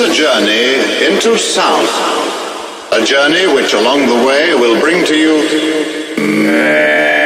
is a journey into sound. A journey which along the way will bring to you.